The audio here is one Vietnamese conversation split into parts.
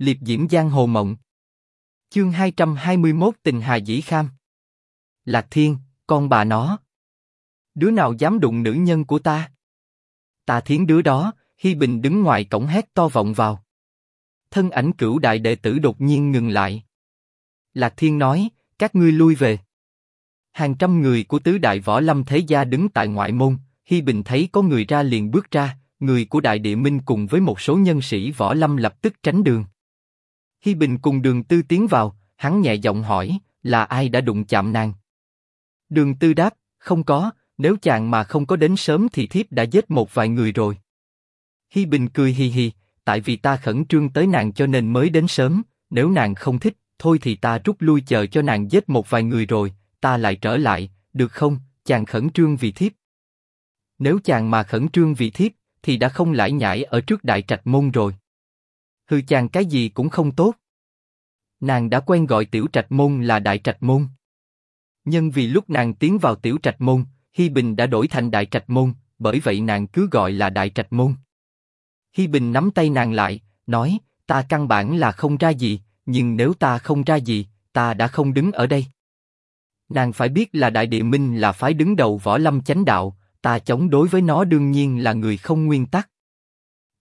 liệp diễm giang hồ mộng. Chương 221 Tình Hà Dĩ Kham. Lạc Thiên, con bà nó. Đứa nào dám đụng nữ nhân của ta? Ta thiến đứa đó, Hi Bình đứng ngoài cổng hét to vọng vào. Thân ảnh cửu đại đệ tử đột nhiên ngừng lại. Lạc Thiên nói, các ngươi lui về. Hàng trăm người của tứ đại võ lâm thế gia đứng tại ngoại môn, Hi Bình thấy có người ra liền bước ra, người của Đại Địa Minh cùng với một số nhân sĩ võ lâm lập tức tránh đường. Hi Bình cùng Đường Tư tiến vào, hắn nhẹ giọng hỏi, là ai đã đụng chạm nàng? Đường Tư đáp, không có, nếu chàng mà không có đến sớm thì thiếp đã giết một vài người rồi. Hi Bình cười hi hi, tại vì ta khẩn trương tới nàng cho nên mới đến sớm, nếu nàng không thích, thôi thì ta rút lui chờ cho nàng giết một vài người rồi, ta lại trở lại, được không? Chàng khẩn trương vì thiếp. Nếu chàng mà khẩn trương vì thiếp, thì đã không lải nhải ở trước đại trạch môn rồi. Hư chàng cái gì cũng không tốt. Nàng đã quen gọi tiểu trạch môn là đại trạch môn. Nhưng vì lúc nàng tiến vào tiểu trạch môn, Hi Bình đã đổi thành đại trạch môn, bởi vậy nàng cứ gọi là đại trạch môn. Hi Bình nắm tay nàng lại, nói, ta căn bản là không ra gì, nhưng nếu ta không ra gì, ta đã không đứng ở đây. Nàng phải biết là Đại Địa Minh là phái đứng đầu võ lâm chánh đạo, ta chống đối với nó đương nhiên là người không nguyên tắc.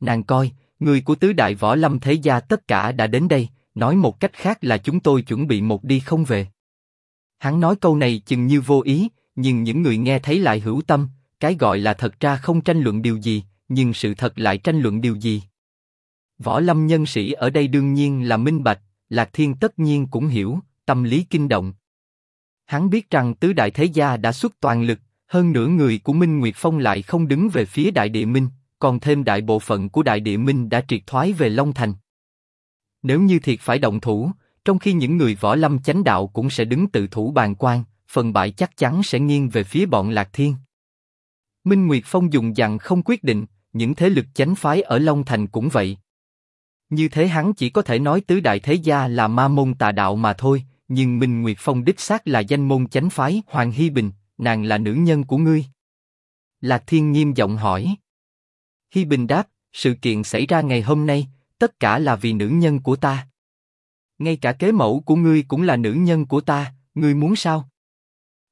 Nàng coi, người của tứ đại võ lâm thế gia tất cả đã đến đây, nói một cách khác là chúng tôi chuẩn bị một đi không về. Hắn nói câu này chừng như vô ý, nhưng những người nghe thấy lại hữu tâm, cái gọi là thật ra không tranh luận điều gì, nhưng sự thật lại tranh luận điều gì. Võ lâm nhân sĩ ở đây đương nhiên là minh bạch, Lạc Thiên tất nhiên cũng hiểu, tâm lý kinh động. Hắn biết rằng tứ đại thế gia đã xuất toàn lực, hơn nữa người của Minh Nguyệt Phong lại không đứng về phía Đại Địa Minh, còn thêm đại bộ phận của Đại Địa Minh đã triệt thoái về Long Thành. Nếu như thiệt phải động thủ, trong khi những người võ lâm chánh đạo cũng sẽ đứng tự thủ bàn quan, phần bại chắc chắn sẽ nghiêng về phía bọn Lạc Thiên. Minh Nguyệt Phong dùng dặn không quyết định, những thế lực chánh phái ở Long Thành cũng vậy. Như thế hắn chỉ có thể nói tứ đại thế gia là ma môn tà đạo mà thôi, nhưng Minh Nguyệt Phong đích xác là danh môn chánh phái Hoàng Hy Bình, nàng là nữ nhân của ngươi. Lạc Thiên nghiêm giọng hỏi. Hy Bình đáp, sự kiện xảy ra ngày hôm nay, tất cả là vì nữ nhân của ta. Ngay cả kế mẫu của ngươi cũng là nữ nhân của ta, ngươi muốn sao?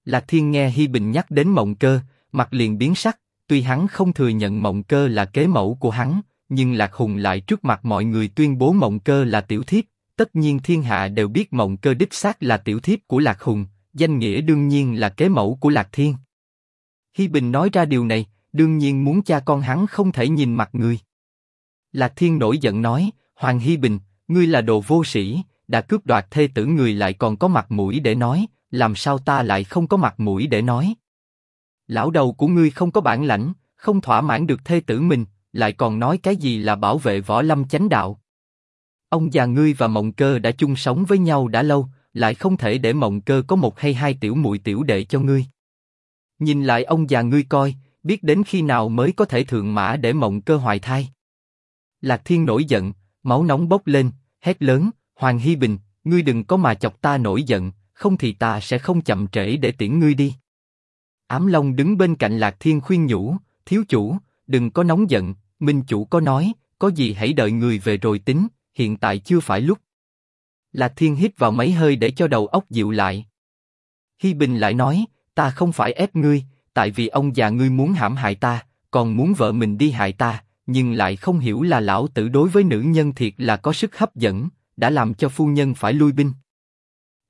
Lạc Thiên nghe Hy Bình nhắc đến Mộng Cơ, mặt liền biến sắc. Tuy hắn không thừa nhận Mộng Cơ là kế mẫu của hắn, nhưng Lạc Hùng lại trước mặt mọi người tuyên bố Mộng Cơ là tiểu thiếp. Tất nhiên thiên hạ đều biết Mộng Cơ đích xác là tiểu thiếp của Lạc Hùng, danh nghĩa đương nhiên là kế mẫu của Lạc Thiên. Hi Bình nói ra điều này, đương nhiên muốn cha con hắn không thể nhìn mặt người. Lạc Thiên nổi giận nói, Hoàng Hi Bình, ngươi là đồ vô sĩ, đã cướp đoạt thê tử người lại còn có mặt mũi để nói, làm sao ta lại không có mặt mũi để nói? Lão đầu của ngươi không có bản lãnh, không thỏa mãn được thê tử mình, lại còn nói cái gì là bảo vệ võ lâm chánh đạo? Ông già ngươi và Mộng Cơ đã chung sống với nhau đã lâu, lại không thể để Mộng Cơ có một hay hai tiểu muội tiểu đệ cho ngươi. Nhìn lại ông già ngươi coi, biết đến khi nào mới có thể thượng mã để Mộng Cơ hoài thai. Lạc Thiên nổi giận, máu nóng bốc lên, hét lớn, Hoàng Hy Bình, ngươi đừng có mà chọc ta nổi giận, không thì ta sẽ không chậm trễ để tiễn ngươi đi. Ám Long đứng bên cạnh Lạc Thiên khuyên nhủ, thiếu chủ, đừng có nóng giận, Minh chủ có nói, có gì hãy đợi người về rồi tính, hiện tại chưa phải lúc. Lạc Thiên hít vào mấy hơi để cho đầu óc dịu lại. Hi Bình lại nói, ta không phải ép ngươi, tại vì ông già ngươi muốn hãm hại ta, còn muốn vợ mình đi hại ta, nhưng lại không hiểu là lão tử đối với nữ nhân thiệt là có sức hấp dẫn, đã làm cho phu nhân phải lui binh.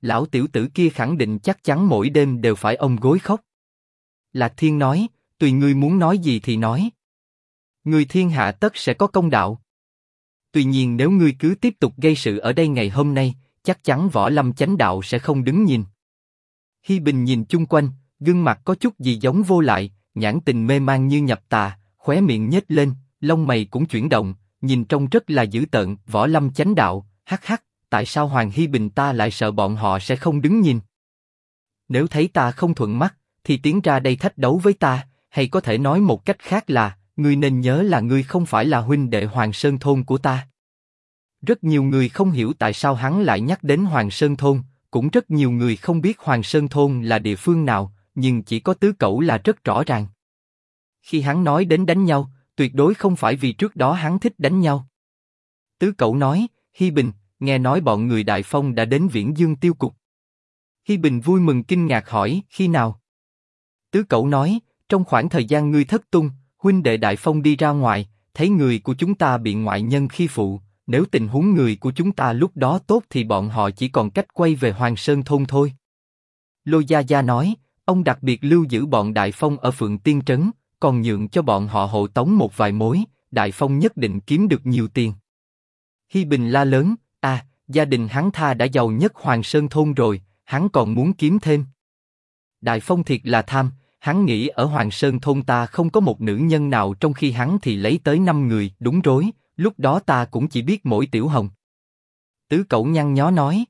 Lão tiểu tử kia khẳng định chắc chắn mỗi đêm đều phải ôm gối khóc. Lạc Thiên nói, tùy ngươi muốn nói gì thì nói. Người thiên hạ tất sẽ có công đạo. Tuy nhiên nếu ngươi cứ tiếp tục gây sự ở đây ngày hôm nay, chắc chắn võ lâm chánh đạo sẽ không đứng nhìn. Hi Bình nhìn chung quanh, gương mặt có chút gì giống vô lại, nhãn tình mê mang như nhập tà, khóe miệng nhếch lên, lông mày cũng chuyển động, nhìn trông rất là dữ tợn. Võ lâm chánh đạo, hắc hắc, tại sao Hoàng Hi Bình ta lại sợ bọn họ sẽ không đứng nhìn? Nếu thấy ta không thuận mắt, thì tiến ra đây thách đấu với ta, hay có thể nói một cách khác là, ngươi nên nhớ là ngươi không phải là huynh đệ Hoàng Sơn thôn của ta. Rất nhiều người không hiểu tại sao hắn lại nhắc đến Hoàng Sơn thôn, cũng rất nhiều người không biết Hoàng Sơn thôn là địa phương nào, nhưng chỉ có tứ cẩu là rất rõ ràng. Khi hắn nói đến đánh nhau, tuyệt đối không phải vì trước đó hắn thích đánh nhau. Tứ cẩu nói, Hi Bình, nghe nói bọn người Đại Phong đã đến Viễn Dương tiêu cục. Hi Bình vui mừng kinh ngạc hỏi, khi nào? Tứ Cẩu nói, trong khoảng thời gian ngươi thất tung, huynh đệ Đại Phong đi ra ngoài, thấy người của chúng ta bị ngoại nhân khi phụ, nếu tình huống người của chúng ta lúc đó tốt thì bọn họ chỉ còn cách quay về Hoàng Sơn thôn thôi. Lô Gia Gia nói, ông đặc biệt lưu giữ bọn Đại Phong ở Phượng Tiên Trấn, còn nhượng cho bọn họ hộ tống một vài mối, Đại Phong nhất định kiếm được nhiều tiền. Hi Bình la lớn, à, gia đình hắn tha đã giàu nhất Hoàng Sơn thôn rồi, hắn còn muốn kiếm thêm. Đại Phong thiệt là tham, hắn nghĩ ở Hoàng Sơn thôn ta không có một nữ nhân nào trong khi hắn thì lấy tới năm người, đúng rối, lúc đó ta cũng chỉ biết mỗi tiểu hồng. Tứ cậu nhăn nhó nói.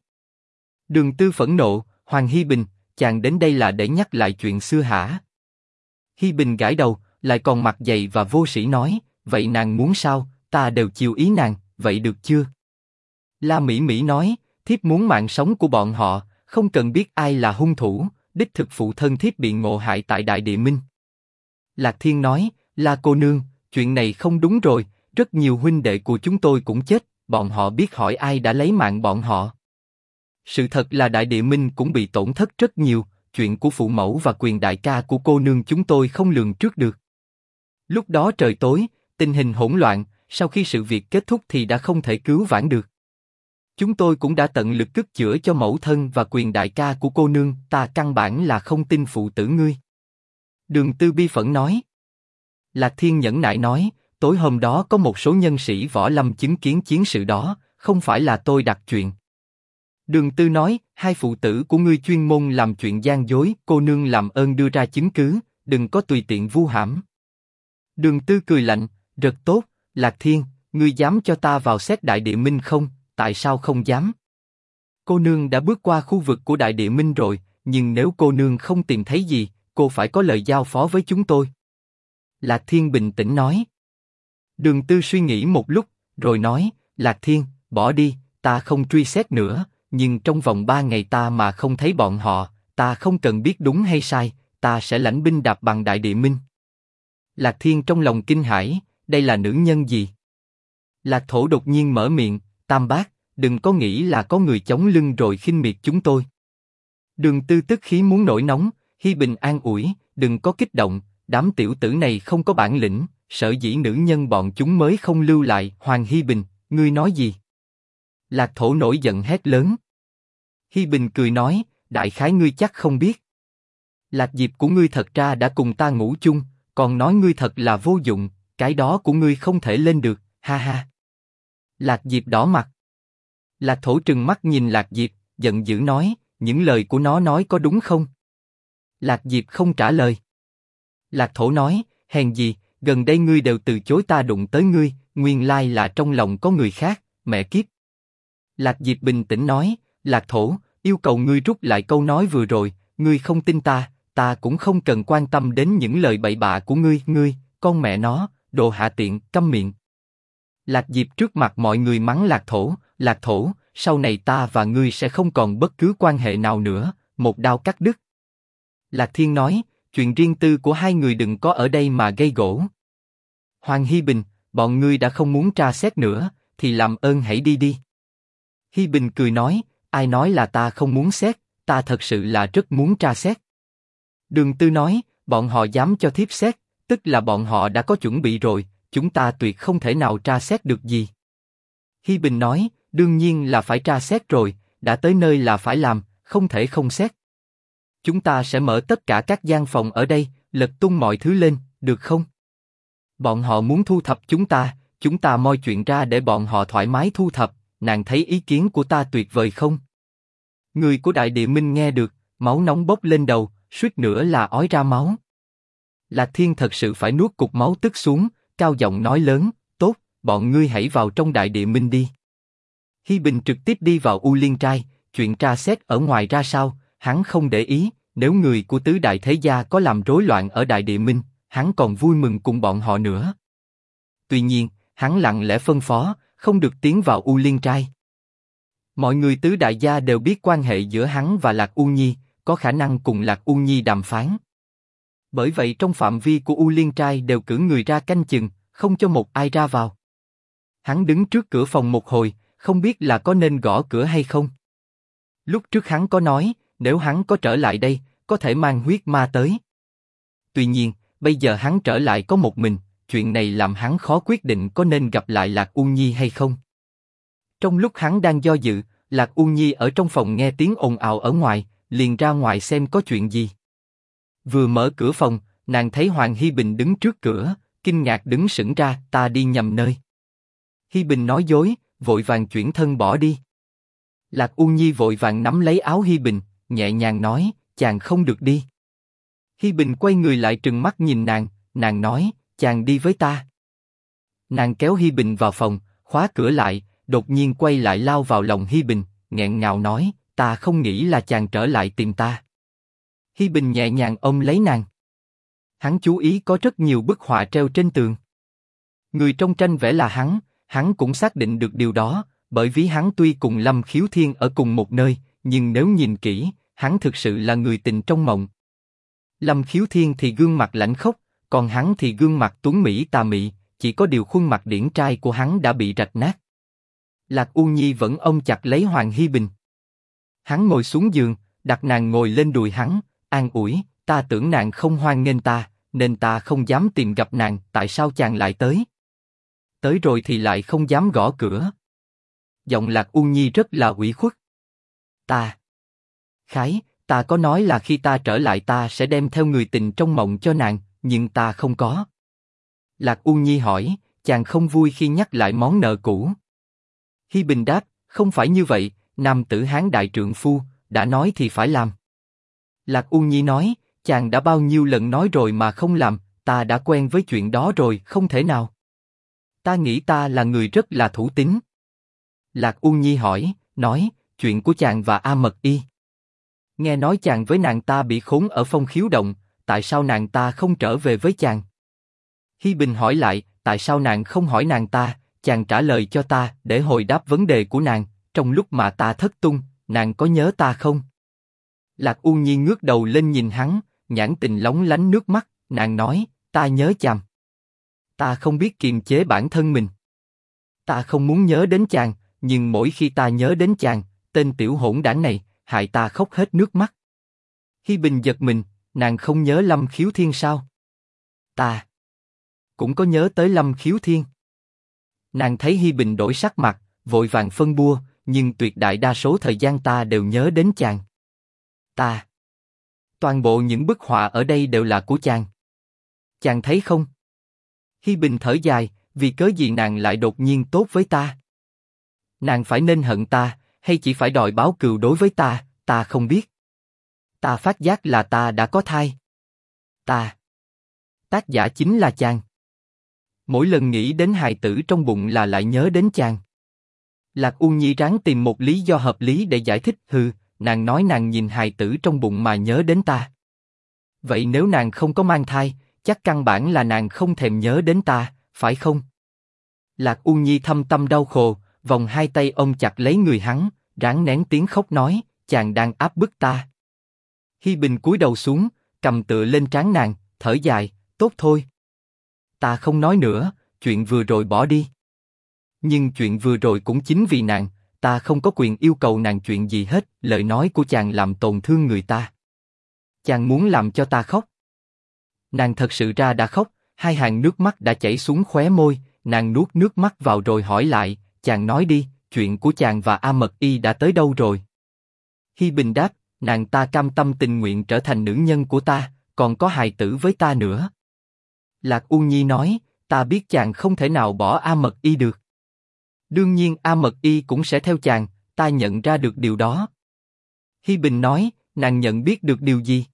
Đường Tư phẫn nộ, Hoàng Hi Bình, chàng đến đây là để nhắc lại chuyện xưa hả? Hi Bình gãi đầu, lại còn mặt dày và vô sĩ nói, vậy nàng muốn sao, ta đều chiều ý nàng, vậy được chưa? La Mỹ Mỹ nói, thiếp muốn mạng sống của bọn họ, không cần biết ai là hung thủ, đích thực phụ thân thiếp bị ngộ hại tại Đại Địa Minh. Lạc Thiên nói, La cô nương, chuyện này không đúng rồi, rất nhiều huynh đệ của chúng tôi cũng chết, bọn họ biết hỏi ai đã lấy mạng bọn họ. Sự thật là Đại Địa Minh cũng bị tổn thất rất nhiều, chuyện của phụ mẫu và quyền đại ca của cô nương chúng tôi không lường trước được. Lúc đó trời tối, tình hình hỗn loạn, sau khi sự việc kết thúc thì đã không thể cứu vãn được. Chúng tôi cũng đã tận lực cất chữa cho mẫu thân và quyền đại ca của cô nương, ta căn bản là không tin phụ tử ngươi. Đường Tư Bi phẫn nói. Lạc Thiên nhẫn nại nói, tối hôm đó có một số nhân sĩ võ lâm chứng kiến chiến sự đó, không phải là tôi đặt chuyện. Đường Tư nói, hai phụ tử của ngươi chuyên môn làm chuyện gian dối, cô nương làm ơn đưa ra chứng cứ, đừng có tùy tiện vu hãm. Đường Tư cười lạnh, rất tốt, Lạc Thiên, ngươi dám cho ta vào xét đại địa minh không? Tại sao không dám? Cô nương đã bước qua khu vực của đại địa minh rồi, nhưng nếu cô nương không tìm thấy gì, cô phải có lời giao phó với chúng tôi. Lạc Thiên bình tĩnh nói. Đường Tư suy nghĩ một lúc, rồi nói, Lạc Thiên, bỏ đi, ta không truy xét nữa, nhưng trong vòng ba ngày ta mà không thấy bọn họ, ta không cần biết đúng hay sai, ta sẽ lãnh binh đạp bằng đại địa minh. Lạc Thiên trong lòng kinh hãi, đây là nữ nhân gì? Lạc Thổ đột nhiên mở miệng, Tam Bác, đừng có nghĩ là có người chống lưng rồi khinh miệt chúng tôi. Đường Tư tức khí muốn nổi nóng, Hi Bình an ủi, đừng có kích động, đám tiểu tử này không có bản lĩnh, sợ dĩ nữ nhân bọn chúng mới không lưu lại. Hoàng Hi Bình, ngươi nói gì? Lạc Thổ nổi giận hét lớn. Hi Bình cười nói, đại khái ngươi chắc không biết. Lạc Diệp của ngươi thật ra đã cùng ta ngủ chung, còn nói ngươi thật là vô dụng, cái đó của ngươi không thể lên được, ha ha. Lạc Diệp đỏ mặt. Lạc Thổ trừng mắt nhìn Lạc Diệp, giận dữ nói, những lời của nó nói có đúng không? Lạc Diệp không trả lời. Lạc Thổ nói, hèn gì, gần đây ngươi đều từ chối ta đụng tới ngươi, nguyên lai là trong lòng có người khác, mẹ kiếp. Lạc Diệp bình tĩnh nói, Lạc Thổ, yêu cầu ngươi rút lại câu nói vừa rồi, ngươi không tin ta, ta cũng không cần quan tâm đến những lời bậy bạ của ngươi, ngươi, con mẹ nó, đồ hạ tiện, câm miệng. Lạc Diệp trước mặt mọi người mắng Lạc Thổ, Lạc Thổ, sau này ta và ngươi sẽ không còn bất cứ quan hệ nào nữa, một đao cắt đứt. Lạc Thiên nói, chuyện riêng tư của hai người đừng có ở đây mà gây gỗ. Hoàng Hi Bình, bọn ngươi đã không muốn tra xét nữa, thì làm ơn hãy đi đi. Hi Bình cười nói, ai nói là ta không muốn xét, ta thật sự là rất muốn tra xét. Đường Tư nói, bọn họ dám cho thiếp xét, tức là bọn họ đã có chuẩn bị rồi, chúng ta tuyệt không thể nào tra xét được gì. Hi Bình nói, đương nhiên là phải tra xét rồi, đã tới nơi là phải làm, không thể không xét. Chúng ta sẽ mở tất cả các gian phòng ở đây, lật tung mọi thứ lên, được không? Bọn họ muốn thu thập chúng ta, chúng ta moi chuyện ra để bọn họ thoải mái thu thập. Nàng thấy ý kiến của ta tuyệt vời không? Người của Đại Địa Minh nghe được, máu nóng bốc lên đầu, suýt nữa là ói ra máu. Lạc Thiên thật sự phải nuốt cục máu tức xuống, cao giọng nói lớn, tốt, bọn ngươi hãy vào trong đại địa minh đi. Hi Bình trực tiếp đi vào U Liên trai, chuyện tra xét ở ngoài ra sao, hắn không để ý, nếu người của tứ đại thế gia có làm rối loạn ở đại địa minh, hắn còn vui mừng cùng bọn họ nữa. Tuy nhiên, hắn lặng lẽ phân phó, không được tiến vào U Liên trai. Mọi người tứ đại gia đều biết quan hệ giữa hắn và Lạc U Nhi, có khả năng cùng Lạc U Nhi đàm phán. Bởi vậy trong phạm vi của U Liên trai đều cử người ra canh chừng, không cho một ai ra vào. Hắn đứng trước cửa phòng một hồi, không biết là có nên gõ cửa hay không. Lúc trước hắn có nói, nếu hắn có trở lại đây, có thể mang huyết ma tới. Tuy nhiên, bây giờ hắn trở lại có một mình, chuyện này làm hắn khó quyết định có nên gặp lại Lạc Uông Nhi hay không. Trong lúc hắn đang do dự, Lạc Uông Nhi ở trong phòng nghe tiếng ồn ào ở ngoài, liền ra ngoài xem có chuyện gì. Vừa mở cửa phòng, nàng thấy Hoàng Hi Bình đứng trước cửa, kinh ngạc đứng sững ra, ta đi nhầm nơi. Hi Bình nói dối, vội vàng chuyển thân bỏ đi. Lạc Uông Nhi vội vàng nắm lấy áo Hi Bình, nhẹ nhàng nói, chàng không được đi. Hi Bình quay người lại trừng mắt nhìn nàng, nàng nói, chàng đi với ta. Nàng kéo Hi Bình vào phòng, khóa cửa lại, đột nhiên quay lại lao vào lòng Hi Bình, nghẹn ngào nói, ta không nghĩ là chàng trở lại tìm ta. Hi Bình nhẹ nhàng ôm lấy nàng. Hắn chú ý có rất nhiều bức họa treo trên tường. Người trong tranh vẽ là hắn, hắn cũng xác định được điều đó, bởi vì hắn tuy cùng Lâm Khiếu Thiên ở cùng một nơi, nhưng nếu nhìn kỹ, hắn thực sự là người tình trong mộng. Lâm Khiếu Thiên thì gương mặt lạnh khốc, còn hắn thì gương mặt tuấn mỹ tà mị, chỉ có điều khuôn mặt điển trai của hắn đã bị rạch nát. Lạc U Nhi vẫn ôm chặt lấy Hoàng Hi Bình. Hắn ngồi xuống giường, đặt nàng ngồi lên đùi hắn, an ủi, ta tưởng nàng không hoan nghênh ta, nên ta không dám tìm gặp nàng. Tại sao chàng lại tới? Tới rồi thì lại không dám gõ cửa. Giọng Lạc U Nhi rất là ủy khuất. Ta, Khái, ta có nói là khi ta trở lại ta sẽ đem theo người tình trong mộng cho nàng, nhưng ta không có. Lạc U Nhi hỏi, chàng không vui khi nhắc lại món nợ cũ. Hi Bình đáp, không phải như vậy, nam tử hán đại trượng phu, đã nói thì phải làm. Lạc U Nhi nói, chàng đã bao nhiêu lần nói rồi mà không làm, ta đã quen với chuyện đó rồi, không thể nào. Ta nghĩ ta là người rất là thủ tín. Lạc U Nhi hỏi, nói, chuyện của chàng và A Mật Y. Nghe nói chàng với nàng ta bị khốn ở phong khiếu động, tại sao nàng ta không trở về với chàng? Hi Bình hỏi lại, tại sao nàng không hỏi nàng ta? Chàng trả lời cho ta để hồi đáp vấn đề của nàng. Trong lúc mà ta thất tung, nàng có nhớ ta không? Lạc U Nhi ngước đầu lên nhìn hắn, nhãn tình lóng lánh nước mắt. Nàng nói, ta nhớ chàng. Ta không biết kiềm chế bản thân mình. Ta không muốn nhớ đến chàng, nhưng mỗi khi ta nhớ đến chàng, tên tiểu hỗn đản này, hại ta khóc hết nước mắt. Hi Bình giật mình, nàng không nhớ Lâm Khiếu Thiên sao? Ta cũng có nhớ tới Lâm Khiếu Thiên. Nàng thấy Hi Bình đổi sắc mặt, vội vàng phân bua, nhưng tuyệt đại đa số thời gian ta đều nhớ đến chàng. Ta. Toàn bộ những bức họa ở đây đều là của chàng. Chàng thấy không? Hi Bình thở dài, vì cớ gì nàng lại đột nhiên tốt với ta? Nàng phải nên hận ta, hay chỉ phải đòi báo cừu đối với ta, ta không biết. Ta phát giác là ta đã có thai. Ta. Tác giả chính là chàng. Mỗi lần nghĩ đến hài tử trong bụng là lại nhớ đến chàng. Lạc Uông Nhi ráng tìm một lý do hợp lý để giải thích hừ, nàng nói nàng nhìn hài tử trong bụng mà nhớ đến ta. Vậy nếu nàng không có mang thai, chắc căn bản là nàng không thèm nhớ đến ta, phải không? Lạc Uông Nhi thâm tâm đau khổ, vòng hai tay ôm chặt lấy người hắn, ráng nén tiếng khóc nói, chàng đang áp bức ta. Hi Bình cúi đầu xuống, cầm tựa lên trán nàng, thở dài, tốt thôi. Ta không nói nữa, chuyện vừa rồi bỏ đi. Nhưng chuyện vừa rồi cũng chính vì nàng, ta không có quyền yêu cầu nàng chuyện gì hết. Lời nói của chàng làm tổn thương người ta. Chàng muốn làm cho ta khóc. Nàng thật sự ra đã khóc, hai hàng nước mắt đã chảy xuống khóe môi. Nàng nuốt nước mắt vào rồi hỏi lại, chàng nói đi, chuyện của chàng và A Mật Y đã tới đâu rồi? Hi Bình đáp, nàng ta cam tâm tình nguyện trở thành nữ nhân của ta, còn có hài tử với ta nữa. Lạc U Nhi nói, ta biết chàng không thể nào bỏ A Mật Y được. Đương nhiên A Mật Y cũng sẽ theo chàng, ta nhận ra được điều đó. Hi Bình nói, nàng nhận biết được điều gì?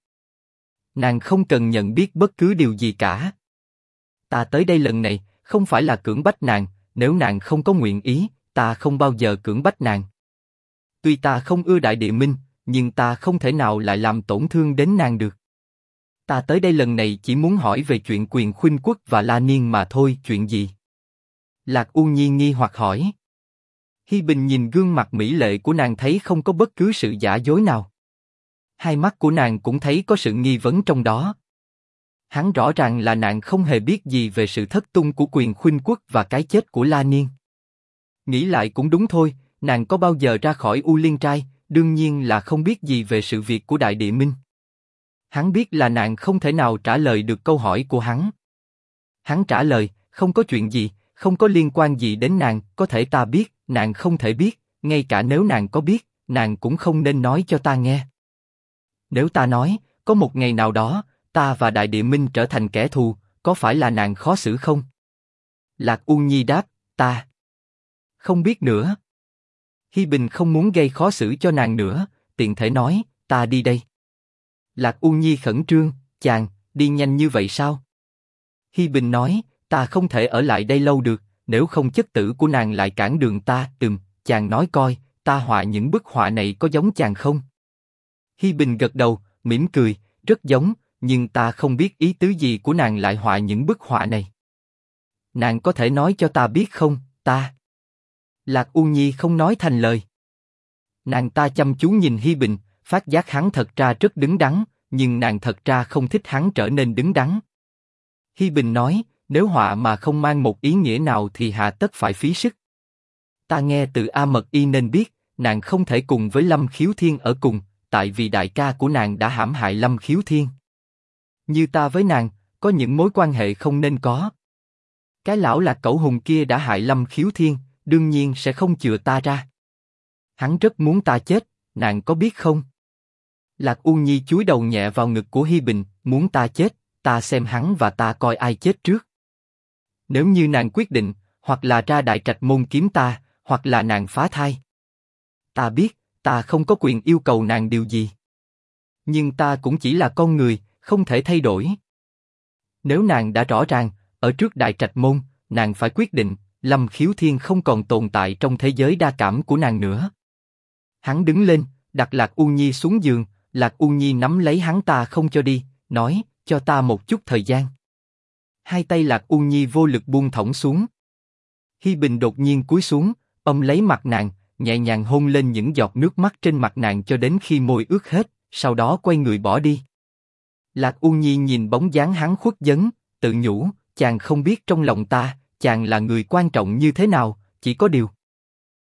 Nàng không cần nhận biết bất cứ điều gì cả. Ta tới đây lần này, không phải là cưỡng bách nàng, nếu nàng không có nguyện ý, ta không bao giờ cưỡng bách nàng. Tuy ta không ưa Đại Địa Minh, nhưng ta không thể nào lại làm tổn thương đến nàng được. Ta tới đây lần này chỉ muốn hỏi về chuyện quyền khuynh quốc và La Niên mà thôi, chuyện gì? Lạc U Nhi nghi hoặc hỏi. Hi Bình nhìn gương mặt mỹ lệ của nàng thấy không có bất cứ sự giả dối nào. Hai mắt của nàng cũng thấy có sự nghi vấn trong đó. Hắn rõ ràng là nàng không hề biết gì về sự thất tung của quyền khuynh quốc và cái chết của La Niên. Nghĩ lại cũng đúng thôi, nàng có bao giờ ra khỏi U Liên Trai, đương nhiên là không biết gì về sự việc của Đại Địa Minh. Hắn biết là nàng không thể nào trả lời được câu hỏi của hắn. Hắn trả lời, không có chuyện gì, không có liên quan gì đến nàng, có thể ta biết, nàng không thể biết, ngay cả nếu nàng có biết, nàng cũng không nên nói cho ta nghe. Nếu ta nói, có một ngày nào đó, ta và Đại Địa Minh trở thành kẻ thù, có phải là nàng khó xử không? Lạc U Nhi đáp, ta không biết nữa. Hi Bình không muốn gây khó xử cho nàng nữa, tiện thể nói, ta đi đây. Lạc U Nhi khẩn trương, chàng, đi nhanh như vậy sao? Hi Bình nói, ta không thể ở lại đây lâu được, nếu không chất tử của nàng lại cản đường ta. Ừm, chàng nói coi, ta họa những bức họa này có giống chàng không? Hi Bình gật đầu, mỉm cười, rất giống, nhưng ta không biết ý tứ gì của nàng lại họa những bức họa này. Nàng có thể nói cho ta biết không, ta? Lạc U Nhi không nói thành lời. Nàng ta chăm chú nhìn Hi Bình, phát giác hắn thật ra rất đứng đắn, nhưng nàng thật ra không thích hắn trở nên đứng đắn. Hi Bình nói, nếu họa mà không mang một ý nghĩa nào thì hạ tất phải phí sức. Ta nghe từ A Mật Y nên biết, nàng không thể cùng với Lâm Khiếu Thiên ở cùng, tại vì đại ca của nàng đã hãm hại Lâm Khiếu Thiên. Như ta với nàng, có những mối quan hệ không nên có. Cái lão là cẩu hùng kia đã hại Lâm Khiếu Thiên, đương nhiên sẽ không chừa ta ra. Hắn rất muốn ta chết, nàng có biết không? Lạc U Nhi chúi đầu nhẹ vào ngực của Hi Bình, muốn ta chết, ta xem hắn và ta coi ai chết trước. Nếu như nàng quyết định, hoặc là ra đại trạch môn kiếm ta, hoặc là nàng phá thai. Ta biết, ta không có quyền yêu cầu nàng điều gì. Nhưng ta cũng chỉ là con người, không thể thay đổi. Nếu nàng đã rõ ràng, ở trước đại trạch môn, nàng phải quyết định, Lâm Khiếu Thiên không còn tồn tại trong thế giới đa cảm của nàng nữa. Hắn đứng lên, đặt Lạc U Nhi xuống giường, Lạc U Nhi nắm lấy hắn ta không cho đi, nói, cho ta một chút thời gian. Hai tay Lạc U Nhi vô lực buông thõng xuống. Hi Bình đột nhiên cúi xuống, ôm lấy mặt nàng, nhẹ nhàng hôn lên những giọt nước mắt trên mặt nàng cho đến khi môi ướt hết, sau đó quay người bỏ đi. Lạc U Nhi nhìn bóng dáng hắn khuất dấn, tự nhủ, chàng không biết trong lòng ta, chàng là người quan trọng như thế nào, chỉ có điều,